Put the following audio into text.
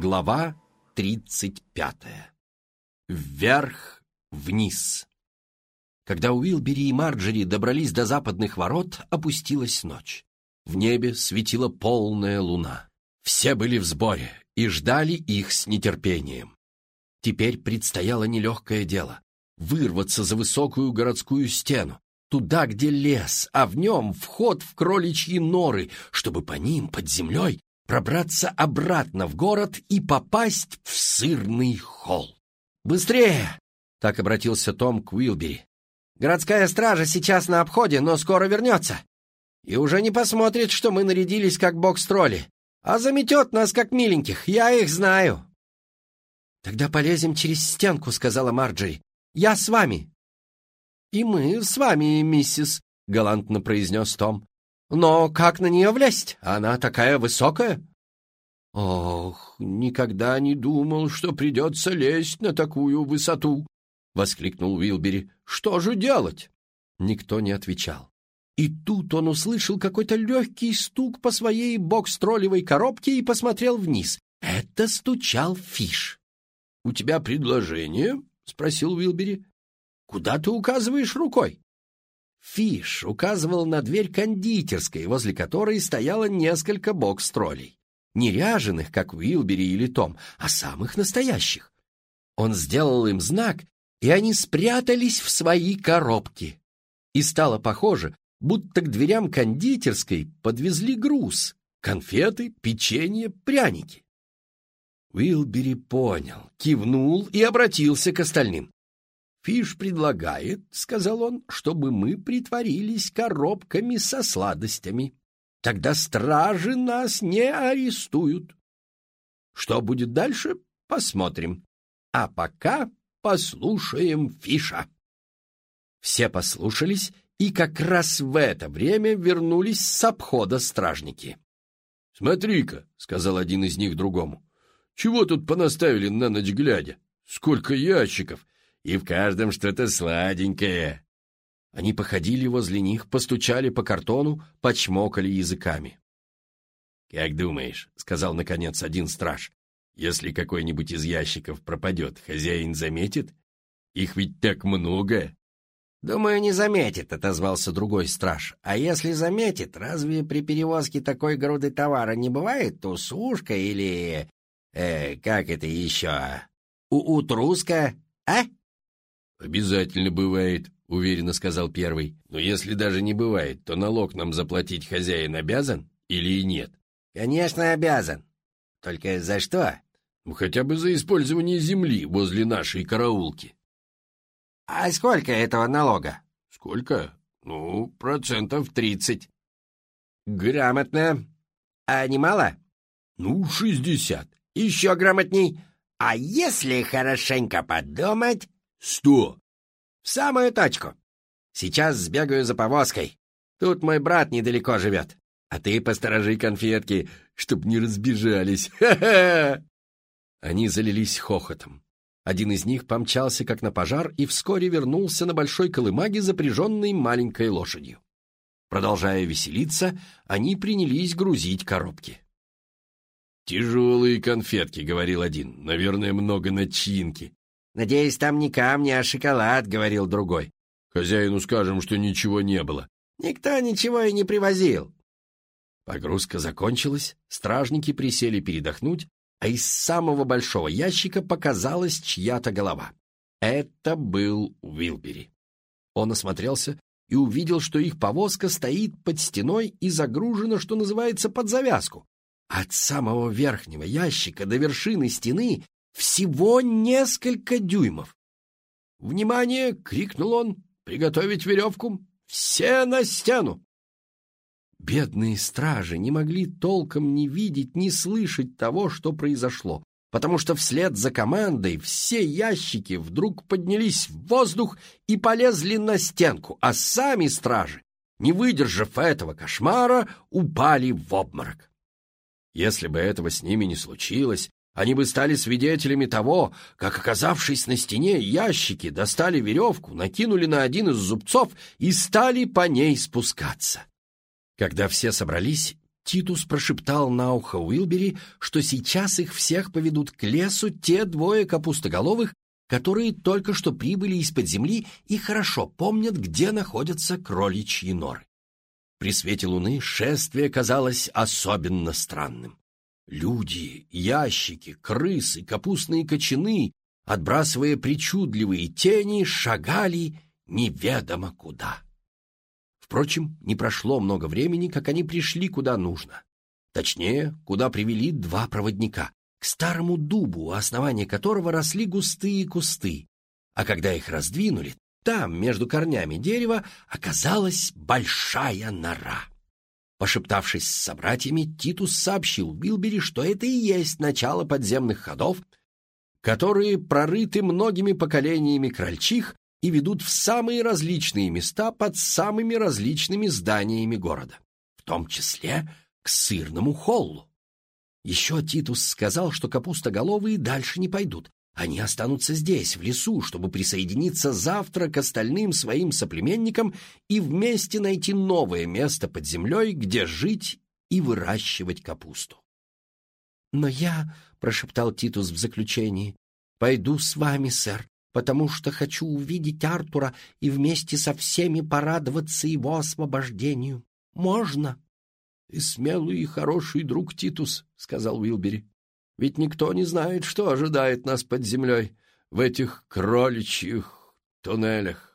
Глава 35. Вверх-вниз. Когда Уилбери и Марджери добрались до западных ворот, опустилась ночь. В небе светила полная луна. Все были в сборе и ждали их с нетерпением. Теперь предстояло нелегкое дело — вырваться за высокую городскую стену, туда, где лес, а в нем вход в кроличьи норы, чтобы по ним под землей пробраться обратно в город и попасть в сырный холл. «Быстрее!» — так обратился Том к Уилбери. «Городская стража сейчас на обходе, но скоро вернется. И уже не посмотрит, что мы нарядились как бокс-тролли, а заметет нас как миленьких, я их знаю». «Тогда полезем через стенку», — сказала Марджери. «Я с вами». «И мы с вами, миссис», — галантно произнес Том. Но как на нее влезть? Она такая высокая. Ох, никогда не думал, что придется лезть на такую высоту, воскликнул Уилбери. Что же делать? Никто не отвечал. И тут он услышал какой-то легкий стук по своей бокс-троллевой коробке и посмотрел вниз. Это стучал Фиш. — У тебя предложение? — спросил Уилбери. — Куда ты указываешь рукой? Фиш указывал на дверь кондитерской, возле которой стояло несколько бокс-троллей. Не ряженых, как Уилбери или Том, а самых настоящих. Он сделал им знак, и они спрятались в свои коробки. И стало похоже, будто к дверям кондитерской подвезли груз — конфеты, печенье, пряники. Уилбери понял, кивнул и обратился к остальным. Фиш предлагает, — сказал он, — чтобы мы притворились коробками со сладостями. Тогда стражи нас не арестуют. Что будет дальше, посмотрим. А пока послушаем Фиша. Все послушались, и как раз в это время вернулись с обхода стражники. — Смотри-ка, — сказал один из них другому, — чего тут понаставили на ночь глядя? Сколько ящиков! И в каждом что-то сладенькое». Они походили возле них, постучали по картону, почмокали языками. «Как думаешь», — сказал наконец один страж, «если какой-нибудь из ящиков пропадет, хозяин заметит? Их ведь так много!» «Думаю, не заметит», — отозвался другой страж. «А если заметит, разве при перевозке такой груды товара не бывает тусушка или... Э, как это еще? У Утруска, а?» «Обязательно бывает», — уверенно сказал первый. «Но если даже не бывает, то налог нам заплатить хозяин обязан или нет?» «Конечно, обязан. Только за что?» «Ну, хотя бы за использование земли возле нашей караулки». «А сколько этого налога?» «Сколько? Ну, процентов тридцать». «Грамотно. А немало?» «Ну, шестьдесят». «Еще грамотней. А если хорошенько подумать...» «Сто!» «В самую точку! Сейчас сбегаю за повозкой. Тут мой брат недалеко живет. А ты посторожи конфетки, чтоб не разбежались. Ха-ха!» Они залились хохотом. Один из них помчался как на пожар и вскоре вернулся на большой колымаге, запряженной маленькой лошадью. Продолжая веселиться, они принялись грузить коробки. «Тяжелые конфетки», — говорил один. «Наверное, много начинки. «Надеюсь, там не камни, а шоколад», — говорил другой. «Хозяину скажем, что ничего не было». «Никто ничего и не привозил». Погрузка закончилась, стражники присели передохнуть, а из самого большого ящика показалась чья-то голова. Это был Уилбери. Он осмотрелся и увидел, что их повозка стоит под стеной и загружена, что называется, под завязку. От самого верхнего ящика до вершины стены всего несколько дюймов. «Внимание!» — крикнул он. «Приготовить веревку! Все на стену!» Бедные стражи не могли толком ни видеть, ни слышать того, что произошло, потому что вслед за командой все ящики вдруг поднялись в воздух и полезли на стенку, а сами стражи, не выдержав этого кошмара, упали в обморок. Если бы этого с ними не случилось, они бы стали свидетелями того, как, оказавшись на стене, ящики достали веревку, накинули на один из зубцов и стали по ней спускаться. Когда все собрались, Титус прошептал на ухо Уилбери, что сейчас их всех поведут к лесу те двое капустоголовых, которые только что прибыли из-под земли и хорошо помнят, где находятся кроличьи норы. При свете луны шествие казалось особенно странным. Люди, ящики, крысы, капустные кочаны, отбрасывая причудливые тени, шагали неведомо куда. Впрочем, не прошло много времени, как они пришли куда нужно. Точнее, куда привели два проводника, к старому дубу, у основания которого росли густые кусты. А когда их раздвинули, там, между корнями дерева, оказалась большая нора. Пошептавшись с собратьями, Титус сообщил Билбери, что это и есть начало подземных ходов, которые прорыты многими поколениями крольчих и ведут в самые различные места под самыми различными зданиями города, в том числе к сырному холлу. Еще Титус сказал, что капустоголовые дальше не пойдут. Они останутся здесь, в лесу, чтобы присоединиться завтра к остальным своим соплеменникам и вместе найти новое место под землей, где жить и выращивать капусту. «Но я», — прошептал Титус в заключении, — «пойду с вами, сэр, потому что хочу увидеть Артура и вместе со всеми порадоваться его освобождению. Можно?» «И смелый и хороший друг Титус», — сказал Уилбери. «Ведь никто не знает, что ожидает нас под землей в этих кроличьих туннелях».